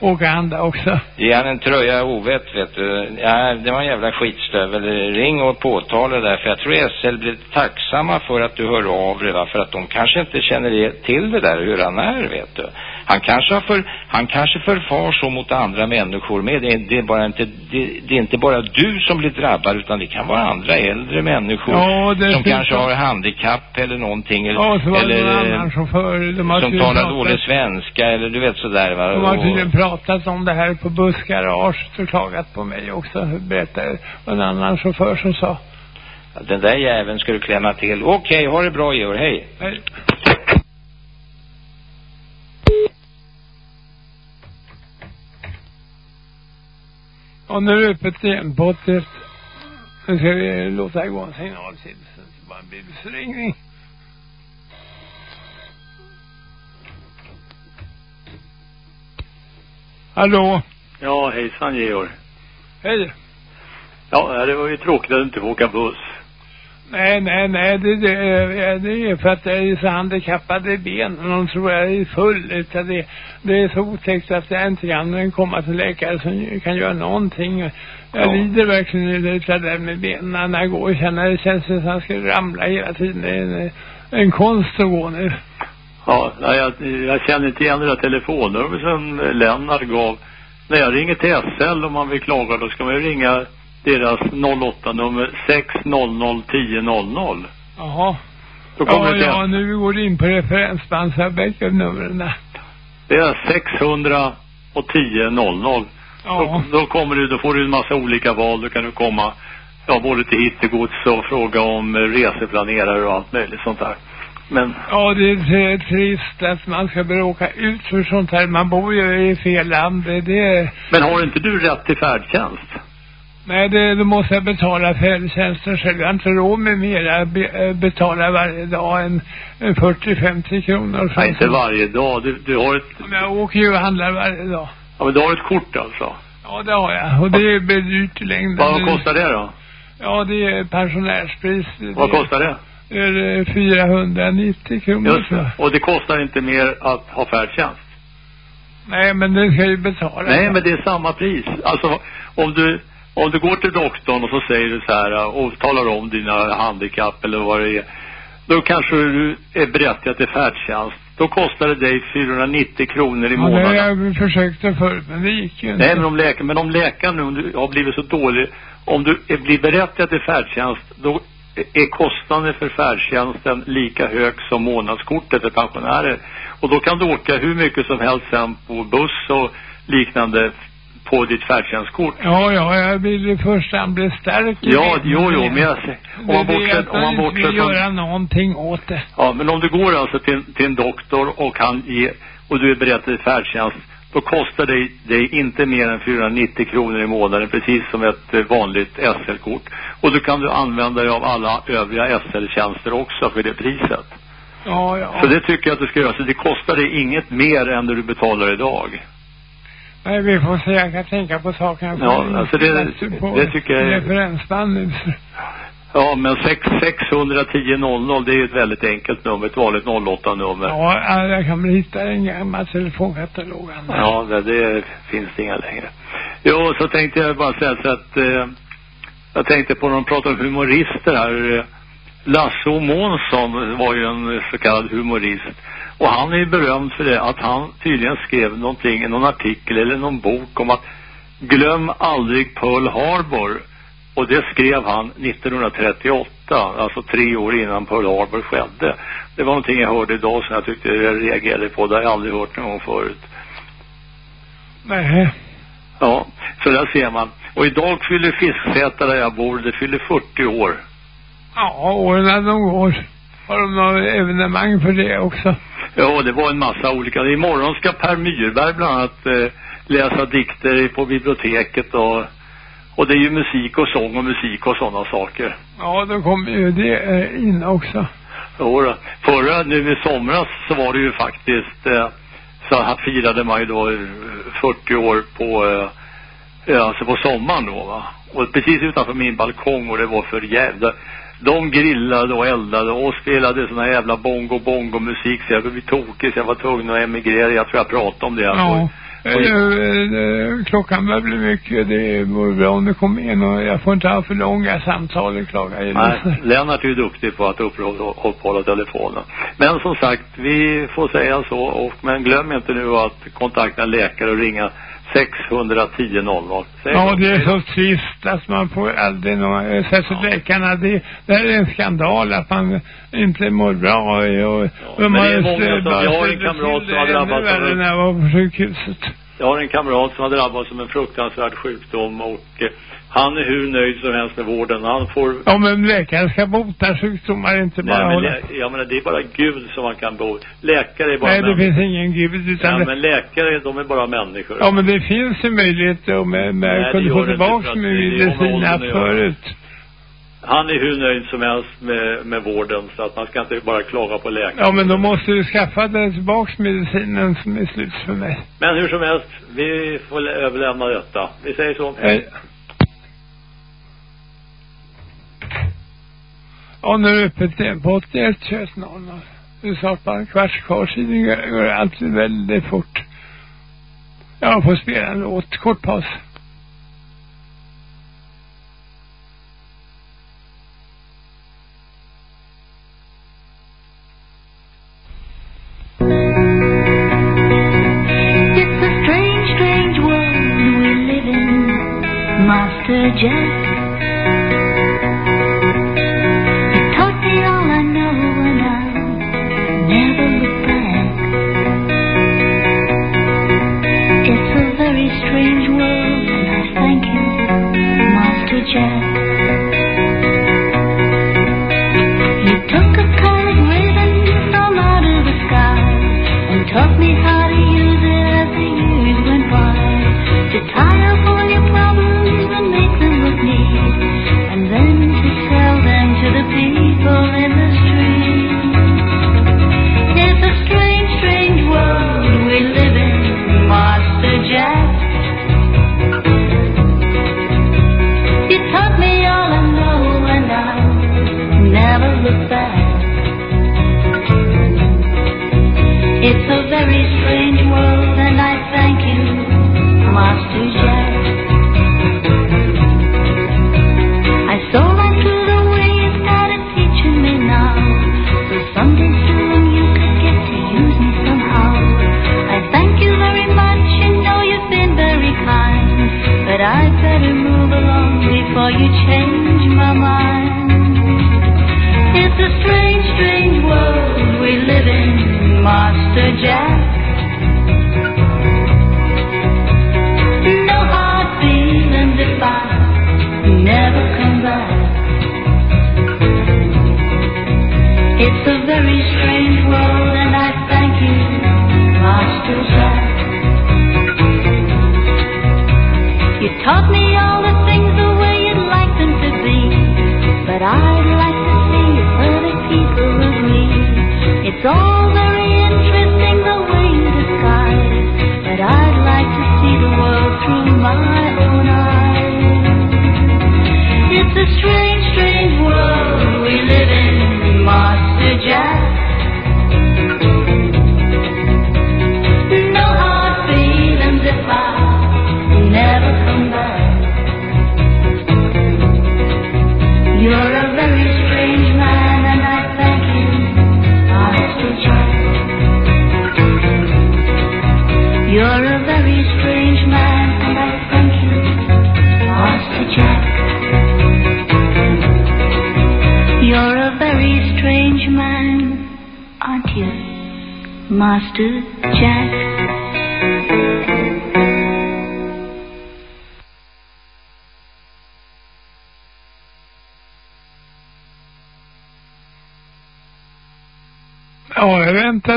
åka handla också. Ge han en tröja ovett, vet du. Ja, det var en jävla skitstövel. Ring och påtala det där. För jag tror SL blir tacksamma för att du hör av dig, va. För att de kanske inte känner det- till det där hur han är, vet du. Han kanske har för, han kanske förfar så mot andra människor med. Det, det är bara inte, det, det är inte bara du som blir drabbad utan det kan vara andra äldre människor Ja, det som kanske så- har handikapp eller någonting. Eller, Ja, så var det eller någon eh, annan chaufför. De har som talar dålig svenska eller du vet sådär va. De har tydligen pratat om det här på bussgaraget och klagat på mig också. Berättade en annan chaufför som sa. Den där jäveln ska du klämma till. Okej, ha det bra Georg, hej. Nej. Och nu är det öppet igen på 81. Nu ska vi låta gå en signal till så det bara blir busringning. Hallå? Ja, hejsan Georg. Hej. Ja, det var ju tråkigt att du inte får åka buss. Nej, nej, nej, det, det, är- det är för att jag är så handikappad i benen. De tror jag är full. Utan det, det är så otäckt att jag inte kan komma till läkare som kan göra någonting. Jag Ja. lider verkligen utav det med benen när jag går. Jag känner det känns som att jag ska ramla hela tiden. Det är en, en konst att gå nu. Ja, jag, jag känner inte igen det där telefonnumret som Lennart gav. När jag ringer till SL om man vill klaga då ska man ju ringa deras 08-nummer 600 1000. Jaha. Då kommer Ja, det ja, nu går det in på referensband så jag bäcker numren. det är 600 och 1000. Ja. Då, då kommer du, då får du en massa olika val. Då kan du komma, ja, både till hittegods och fråga om reseplanerare och allt möjligt sånt där. Men Ja, det är trist att man ska bråka ut för sånt här. Man bor ju i fel land. Det, det Men har inte du rätt till färdtjänst? Nej, det, då måste jag betala färdtjänsten själv. Jag har inte råd med mera be, eh, betala varje dag än, än 40-50 kronor. Nej, inte varje dag. Du, du har ett, Men jag åker ju och handlar varje dag. ja men du har ett kort alltså. Ja, det har jag. Och det blir dyrt i längden. Vad kostar det då? Ja, det är pensionärspris. Vad kostar det? Det är 490 kronor. Just det. Och det kostar inte mer att ha färdtjänst? Nej, men det ska ju betala. Nej, men det är samma pris. Alltså, om du, om du går till doktorn och så säger du så här och talar om dina handikapp eller vad det är. Då kanske du är berättigad till färdtjänst. Då kostar det dig 490 kronor i Ja, månaden. har jag försökte förut, men det gick ju inte. Nej, men om läkaren, men om läkaren nu, om du har blivit så dålig, om du är, blir berättigad till färdtjänst, då är kostnaden för färdtjänsten lika hög som månadskortet för pensionärer. Och då kan du åka hur mycket som helst sen på buss och liknande på ditt färdtjänstkort. Ja, ja, jag vill i första hand bli stark. Ja, jo, jo, men jag om man bortser, om man bortser från, göra någonting åt det. ja, men om du går alltså till, till en doktor och han ger, och du är berättigad färdtjänst, då kostar det dig inte mer än 490 kronor i månaden, precis som ett eh, vanligt SL-kort. Och då kan du använda dig av alla övriga SL-tjänster också för det priset. Ja, ja. Så det tycker jag att du ska göra. Så det kostar dig inget mer än det du betalar idag. Nej, vi får se. Jag kan tänka på saken. Ja, alltså det- det tycker jag är- Referensband nu. Ja, men 6, 610 00, det är ju ett väldigt enkelt nummer, ett vanligt 08-nummer. Ja, ja, jag kan väl hitta en gammal telefonkatalog. Ja, det, det finns det inga längre. Jo, så tänkte jag bara säga så att eh, jag tänkte på när de pratar om humorister här. Lasse. Månsson var ju en så kallad humorist. Och han är berömd för det att han tydligen skrev någonting, i någon artikel eller någon bok om att glöm aldrig Pearl Harbor. Och det skrev han 1938, alltså tre år innan Pearl Harbor skedde. Det var någonting jag hörde idag som jag tyckte jag reagerade på. Det har jag aldrig hört någon gång förut. Nej. Ja, så där ser man. Och idag fyller Fisksätra där jag bor, det fyller 40 år. Ja, åren de går. Har de något evenemang för det också? Ja, det var en massa olika. Imorgon ska Per Myrberg bland annat eh, läsa dikter på biblioteket och, och det är ju musik och sång och musik och sådana saker. Ja, då kommer ju det eh, in också. Jo då. Förra, nu i somras så var det ju faktiskt, eh, så här firade man ju då eh, 40 år på, eh, ja, alltså på sommaren då va. Och precis utanför min balkong och det var för jävla, de grillade och eldade och spelade såna jävla bongo bongo musik så jag blev tokig så jag var tvungen att emigrera. Jag tror jag pratade om det. Ja. Eh, klockan börjar bli mycket. Det vore bra om det kom in och jag får inte ha för långa samtal, klagar jag. Nej, Lennart är ju duktig på att uppehålla, uppehålla telefonen. Men som sagt, vi får säga så. Och, men glöm inte nu att kontakta en läkare och ringa 610 00. Säg Ja, det är så trist att man får aldrig någon, eh, särskilt läkarna, det, det här är en skandal att man inte mår bra och, och, och men det är många som- jag har en kamrat som har drabbats av en- när jag var på sjukhuset. Jag har en kamrat som har drabbats av en fruktansvärd sjukdom och eh, han är hur nöjd som helst med vården. Han får... Om en läkare ska bota sjukdomar, inte bara Nej, men hålla... jag menar, det är bara Gud som man kan bo. Läkare är bara Nej, det människor. finns ingen gud utan Ja, det... men läkare, de är bara människor. Ja, men det finns ju möjlighet Nej, man det kunde få det inte, tillbaks för att med det- det har med medicin åldern haft att göra. förut. Han är hur nöjd som helst med, med vården så att man ska inte bara klaga på läkare. Ja, men då måste du skaffa den tillbaks medicinen som är slut för mig. Men hur som helst, vi får överlämna detta. Vi säger så. Hej. Och nu är det öppet på 81 21 00. Det är snart bara en kvarts kvar, så det går går alltid väldigt fort. Jag får spela en låt, kort paus.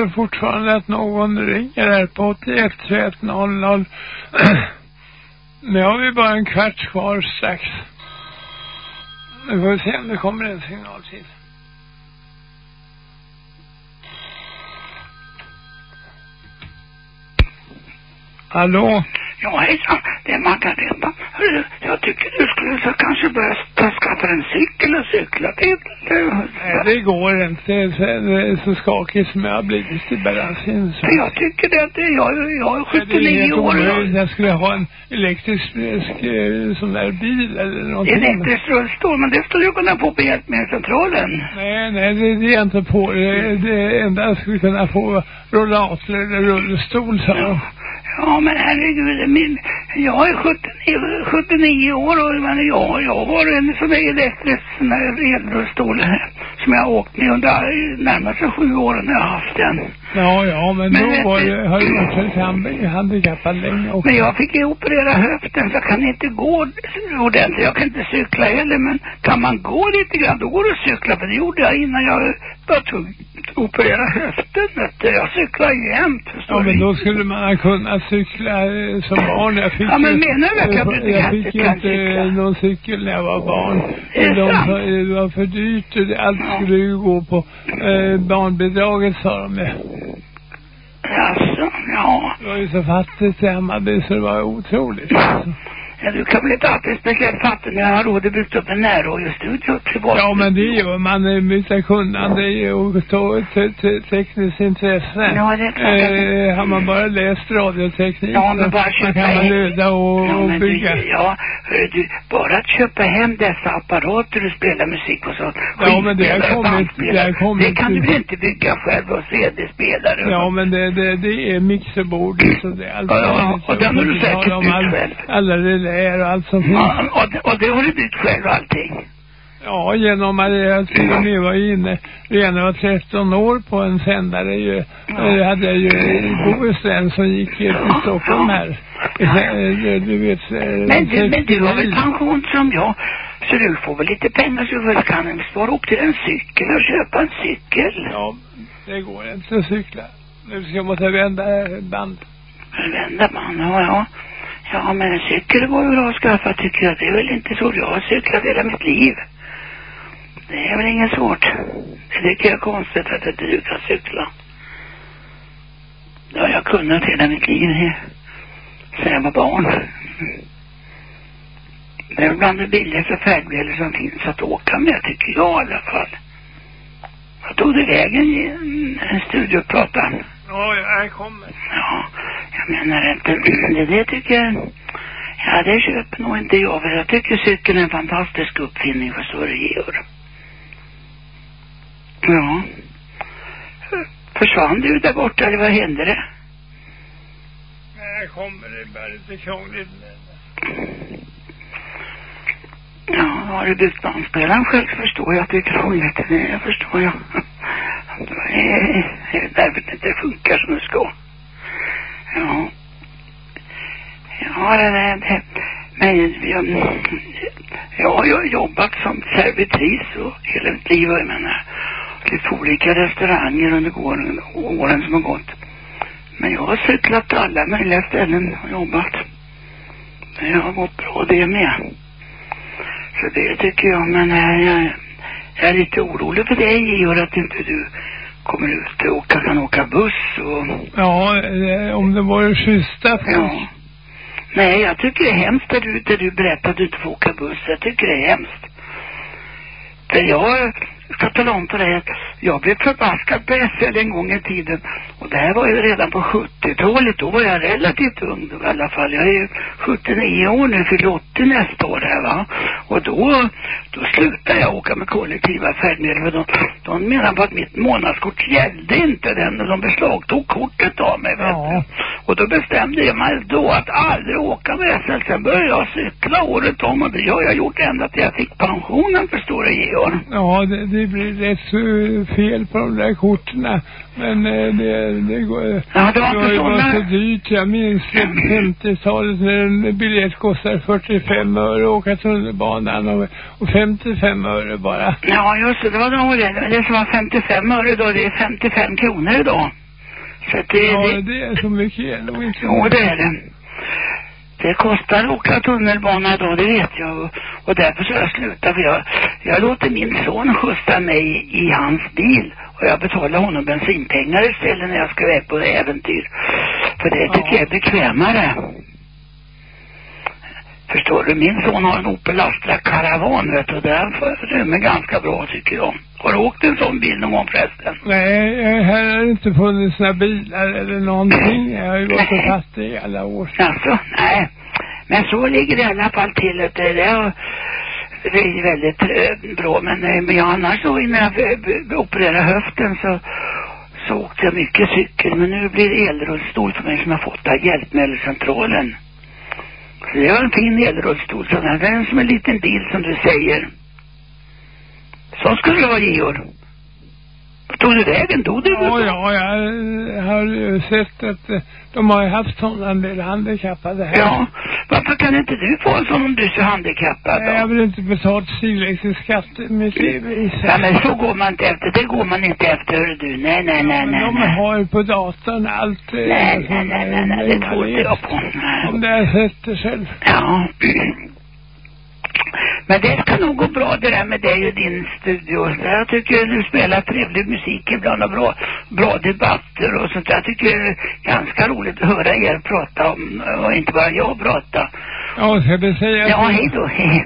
Väntar fortfarande att någon ringer här på 81 21 00. Nu har vi bara en kvart kvar strax. Nu får vi se om det kommer en signal till. Hallå? Ja, hejsan. Det är Margareta. Hörru, jag tycker du skulle så kanske börja skaffa en cykel och cykla till. Nej, det går inte. Sen är så skakig som jag har blivit i balansen. Så. Jag tycker det det, jag, jag är Det är 79 helt år. omöjligt. Jag skulle ha en elektrisk eh, sån där bil eller någonting. Elektrisk rullstol, men det skulle du kunna få på hjälpmedelscentralen. Nej, nej, det, det är jag inte på. Det, det enda jag skulle kunna få rollator eller rullstol, så. Ja. Ja, men herregud, min, jag är 79, 79 år och men jag, jag har en sån där elektrisk sån där elrullstol här, som jag har åkt med under närmaste sju åren jag har haft den. Ja, ja, men, Men då var det, har jag varit handikappad länge också. Men jag fick ju operera höften så jag kan inte gå ordentligt. Jag kan inte cykla heller men kan man gå lite grann då går det att cykla. För det gjorde jag innan jag var tvungen operera höften. Jag cyklar jämt förstår Ja, men då skulle man ha kunnat cykla eh, som barn. Jag fick Ja, men ju- menar du att jag eh, Jag kan- fick ju inte cykla? någon cykel när jag var barn. Är det De, sant? sa- det var för dyrt och allt skulle ju gå på eh, barnbidraget sa de ju. Alltså, ja. Det var ju så fattigt i Hammarby så det var otroligt. Alltså ja. Du kan bli inte alltid speciellt fattig när jag har råd att bygga upp en närradiostudio privat. Ja, men det gör man eh, med sitt kunnande och ta te- te- tekniskt intresse. Ja, det är klart Eh, har man bara läst radioteknik Ja, men bara köpa kan man löda och, Ja, men bygga. Du, ja, hörru du, bara att köpa hem dessa apparater och spela musik och sånt. Ja, men det har kommit- det har kommit Det kan du väl inte bygga själv och CD-spelare? Ja, men det, det, det är mixerbord så det är allt Ja, ja, och den har du säkert byggt själv. Alla reläer och allt som finns. Ja, och, det- och det har du byggt själv allting? Ja, genom att jag till och med var inne redan jag var 13 år på en sändare ju. Eh, hade jag ju i Bohuslän som gick till Stockholm här. Eh, Du vet. eh, Men du, men du har väl 60 pension som jag? Så du får väl lite pengar så du kan spara upp till en cykel och köpa en cykel? Ja, det går inte att cykla. Nu ska jag måste vända band. Vända man, ja, ja. Ja, men en cykel går bra att skaffa tycker jag. Det är väl inte så. Jag har cyklat hela mitt liv. Det är väl inget svårt. Det tycker jag är konstigt att inte du kan cykla. Det har jag kunnat hela mitt liv. Sen jag var barn. Det är bland det billigaste färdmedel som finns att åka med, tycker jag i alla fall. Jag tog det vägen i en, en studioprata. Ja, jag kommer. Ja, jag menar inte, det, det tycker jag, ja det köper nog inte jag för jag tycker cykeln är en fantastisk uppfinning förstår du Georg. Ja. Försvann du där borta eller vad hände det? Nej, jag kommer. Det är bara lite krångligt. Ja, har du byggt bandspelaren själv förstår jag att det är krångligt. Det förstår jag. Det är därför det inte funkar som det ska. Ja. Ja, det, det, det. Men jag, jag har ju jobbat som servitris och hela mitt liv. Jag menar, lite olika restauranger under åren, åren som har gått. Men jag har cyklat till alla möjliga ställen och jobbat. Det har gått bra det med. Så det tycker jag, men jag, jag är lite orolig för dig Georg att inte du kommer ut och åka, kan åka buss och... Ja, eh, om det var schyssta folk. Ja. Nej, jag tycker det är hemskt det du, det du berättar att du inte får åka buss. Jag tycker det är hemskt. För jag ska tala om för dig att jag blev förbaskad på SL en gång i tiden. Och det här var ju redan på 70-talet. Då var jag relativt ung i alla fall. Jag är ju 79 år nu, fyller 80 nästa år här va. Och då, då slutade jag åka med kollektiva färdmedel. För de, de menar på att mitt månadskort gällde inte den. Och de beslagtog kortet av mig du. Och då bestämde jag mig då att aldrig åka med SL. Sen började jag cykla året om och det har jag gjort ända till jag fick pensionen förstår du Georg. Ja, det, det blir rätt fel på de där korten. Men eh, det, det går... Ja, det var inte såna- varit så dyrt. Jag minns 50-talet när en biljett kostade 45 öre att åka tunnelbanan och, och 55 öre bara. Ja, just det. Det var nog det. Det som var 55 öre då, det är 55 kronor idag. Så det, Ja, det, det är så mycket är inte. jo, det är det. Det kostar att åka tunnelbana idag, det vet jag. Och, och därför så har jag slutat. För jag, jag låter min son skjutsa mig i hans bil. Och jag betalar honom bensinpengar istället när jag ska iväg på äventyr. För det tycker jag är bekvämare. Förstår du? Min son har en Opel Astra Caravan vet du. Den rymmer ganska bra tycker jag. Har du åkt en sån bil någon gång förresten? Nej, eh, här har det inte funnits några bilar eller någonting. Jag har ju gått och fast i alla år. Alltså, nej. Men så ligger det i alla fall till det, är- det är väldigt eh, bra. Men, eh, men jag annars så innan jag opererade höften så, så åkte jag mycket cykel. Men nu blir det elrullstol för mig som jag fått av Hjälpmedelscentralen. Så det var en fin elrullstol. Så den är som en liten bil som du säger. Så skulle det vara Georg. Tog du vägen? Dog du? Ja, ja, jag har sett att eh, de har haft sådana en del handikappade här. Ja, varför kan inte du få en sån om du är så handikappad Nej, då? jag vill inte betalt tillräckligt skatt i mitt liv. Ja, men så går man inte efter. Det går man inte efter, hör du. Nej, nej, nej, nej. De nej. har ju på datorn allt. eh, Nej, nej, nej, är nej, nej, det tror inte jag på. Om det här sätter själv. Ja. Men det ska nog gå bra det där med dig och din studio. Jag tycker du spelar trevlig musik ibland och bra, bra debatter och sånt där. Jag tycker det är ganska roligt att höra er prata om, och inte bara jag prata. Ja, ska det säga Ja, hej då. Hej.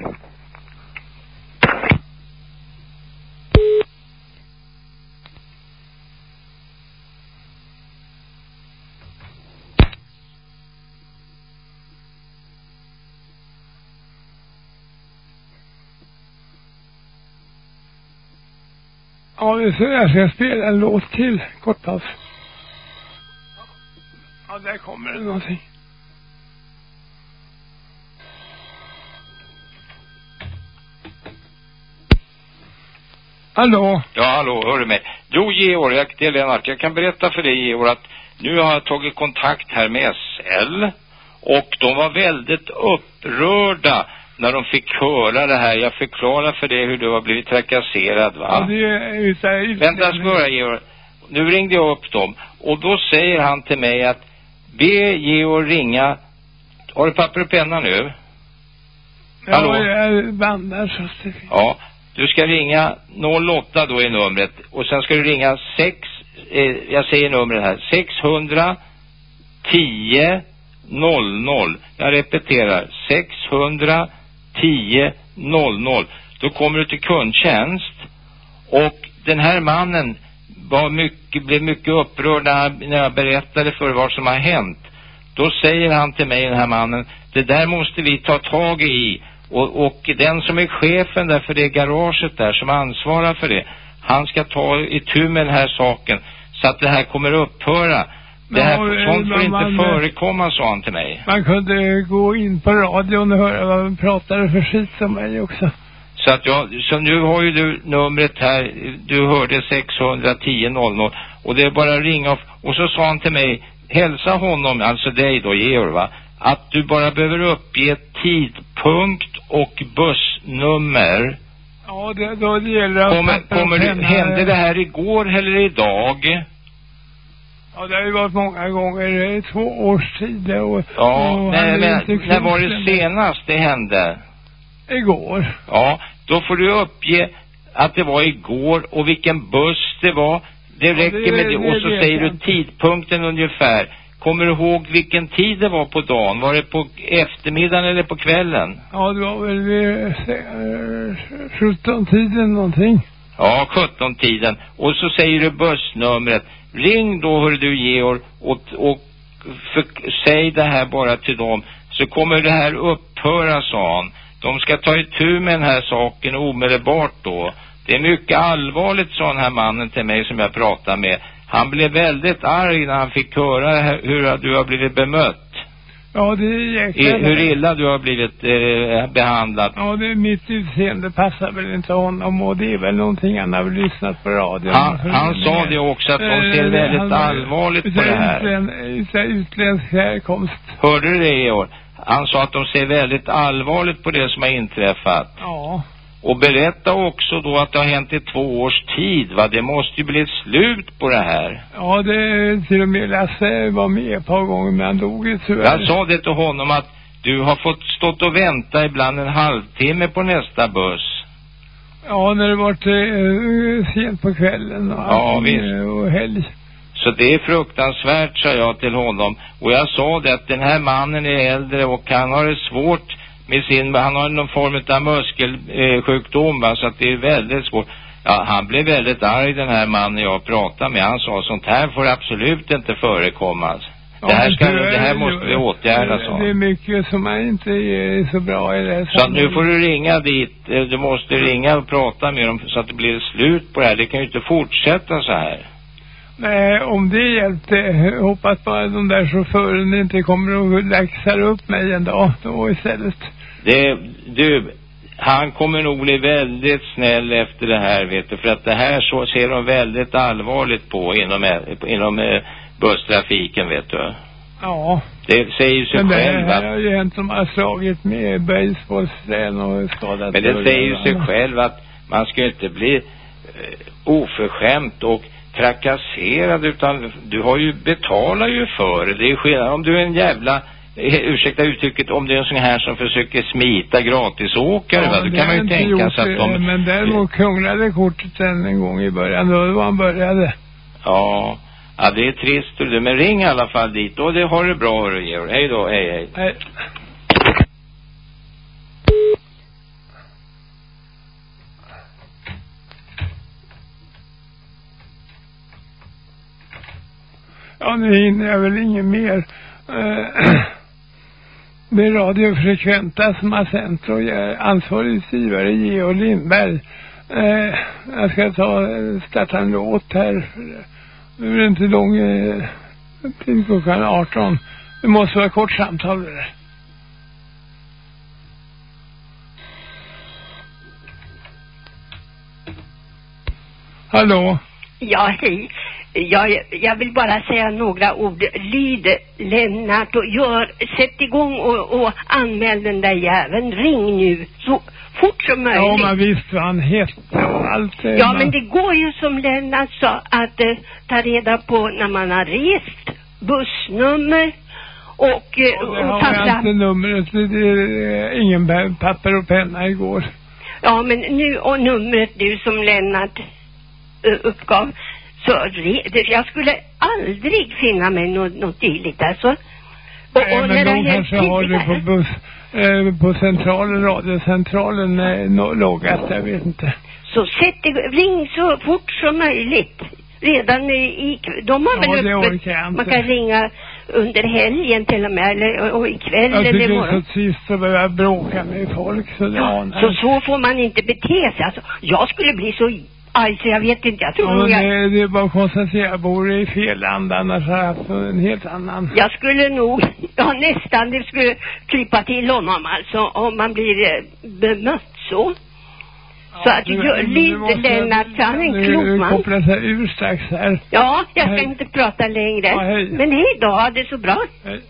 Ja, nu ska jag spela en låt till. kortast. Ja, där kommer det någonting. Hallå? Ja, hallå, hör du mig? Jo, Georg, jag, det är Lennart. Jag kan berätta för dig, Georg, att nu har jag tagit kontakt här med SL och de var väldigt upprörda när de fick höra det här. Jag förklarar för dig hur du har blivit trakasserad, va? Ja, det är ju så här Vänta, jag ska höra, Georg. Nu ringde jag upp dem och då säger han till mig att be Georg ringa. Har du papper och penna nu? Hallå? Ja, jag bandar så att det. Ja, du ska ringa 08 då i numret och sen ska du ringa 6, eh, jag säger numret här, 600 10 00. Jag repeterar, 600 10 00. Då kommer du till kundtjänst och den här mannen var mycket, blev mycket upprörd när, han, när jag berättade för vad som har hänt. Då säger han till mig, den här mannen, det där måste vi ta tag i. Och, och den som är chefen där för det garaget där, som ansvarar för det, han ska ta itu med den här saken så att det här kommer upphöra. Det här, Ja, sånt får men inte man- förekomma, sa han till mig. Man kunde gå in på radion och höra vad de pratade för skit om mig också. Så att jag, så nu har ju du numret här, du hörde 610 00 och det är bara att ringa och, och så sa han till mig, hälsa honom, alltså dig då Georg va, att du bara behöver uppge tidpunkt och bussnummer. Ja, det, då det gäller att Kommer, kommer du, hände det här igår eller idag? Ja, det har ju varit många gånger, eh, två års tid och... Ja, och är men inte när var det senast det hände? Igår. Ja, då får du uppge att det var igår och vilken buss det var. Det räcker det- med det. det Och så vet säger du tidpunkten ungefär. Kommer du ihåg vilken tid det var på dagen? Var det på eftermiddagen eller på kvällen? Ja, det var väl vid eh, 17-tiden någonting. Ja, 17-tiden. Och så säger du bussnumret. Ring då, hör du Georg, och, och för, säg det här bara till dem. Så kommer det här upphöra, sa han. De ska ta itu med den här saken omedelbart då. Det är mycket allvarligt, sa den här mannen till mig som jag pratade med. Han blev väldigt arg när han fick höra det här- hur du har blivit bemött. Ja, det är I, jäklar. hur illa du har blivit eh, behandlad. Ja, det är mitt utseende passar väl inte honom och det är väl någonting han har väl lyssnat på radion. Han, han sa det också att de ser Eh, väldigt han var- allvarligt på det här. utlän- Utav utländsk härkomst. Hörde du det Georg? Han sa att de ser väldigt allvarligt på det som har inträffat. Ja. Och berätta också då att det har hänt i två års tid va. Det måste ju bli ett slut på det här. Ja, det till och med Lasse var med ett par gånger men han dog ju tyvärr. Jag sa det till honom att du har fått stått och vänta ibland en halvtimme på nästa buss. Ja, när det varit eh, sent på kvällen och, Ja, visst. eh, och helg. Så det är fruktansvärt, sa jag till honom. Och jag sa det att den här mannen är äldre och han har det svårt med sin, han har någon form av muskelsjukdom va, så att det är väldigt svårt. Ja, han blev väldigt arg den här mannen jag pratade med. Han sa sånt här får absolut inte förekomma. Det här, ska, tyvärr, det här måste vi åtgärda, sa Det är mycket som man inte är så bra i det här Så nu får du ringa dit, eh, du måste ringa och prata med dem så att det blir slut på det här. Det kan ju inte fortsätta så här. Nej, om det hjälpte, hoppas bara de där chaufförerna inte kommer och läxar upp mig en dag då istället. Det, du, han kommer nog bli väldigt snäll efter det här, vet du. För att det här så ser de väldigt allvarligt på inom, inom eh, busstrafiken, vet du. Ja. Det säger sig Men det själv här att, har ju hänt som har slagit med basebollsträn och skadat men det dörrar säger ju sig själv att man ska inte bli eh, oförskämt och trakasserad utan du har ju, betalar ju för det. Det är skillnad om du är en jävla ursäkta uttrycket, om det är en sån här som försöker smita gratisåkare, va? Då kan man ju tänka gjort, sig att de... Men däremot krånglade kortet sen en gång i början, då var han började. Ja, ja det är trist du, men ring i alla fall dit och det har det bra hörru Georg. Hej då, hej hej. Nej. Ja, nu hinner jag väl inget mer. med Det är Radio Frekventa som har sänt och jag är ansvarig utgivare Georg Lindberg. Eh, jag ska ta, starta en låt här. Nu är det inte lång eh, tid klockan 18. Det måste vara kort samtal det där. Hallå? Ja, hej. Jag, jag vill bara säga några ord. Lyd Lennart och gör, sätt igång och, och anmäl den där jäveln. Ring nu så fort som möjligt. Ja, man visste vad han hette och allt. eh, Ja, man- men det går ju som Lennart sa att eh, ta reda på när man har rest, bussnummer och, eh, Det och har ta jag fram... inte numret. Det är eh, ingen pa- papper och penna igår. Ja, men nu och numret du som Lennart uh, uppgav. Re, det, jag skulle aldrig finna mig något, något dylikt alltså. Och, Nej, och men de kanske har det på buss, eh, på centralen, radiocentralen, eh, loggat, jag vet inte. Så sätt igång, ring så fort som möjligt. Redan i, i de har Ja, väl det öppet, jag man kan ringa under helgen till och med, eller och ikväll Jag eller tycker det är imorgon. så trist att behöva bråka med folk så Ja, så så får man inte bete sig. Alltså, jag skulle bli så arg så jag vet inte. Jag tror Ja, jag, det, det är bara att konstatera, jag bor i fel land, annars har jag haft en helt annan. jag skulle nog, ja nästan, det skulle krypa till honom alltså om man blir eh, bemött så. Så att Du- gör, måste- Lennart, så han är en klok man. kopplar sig ur strax här. Ja, jag ska Hej. inte prata längre. Ja, hej. Men hej då, ha det så bra. Hej.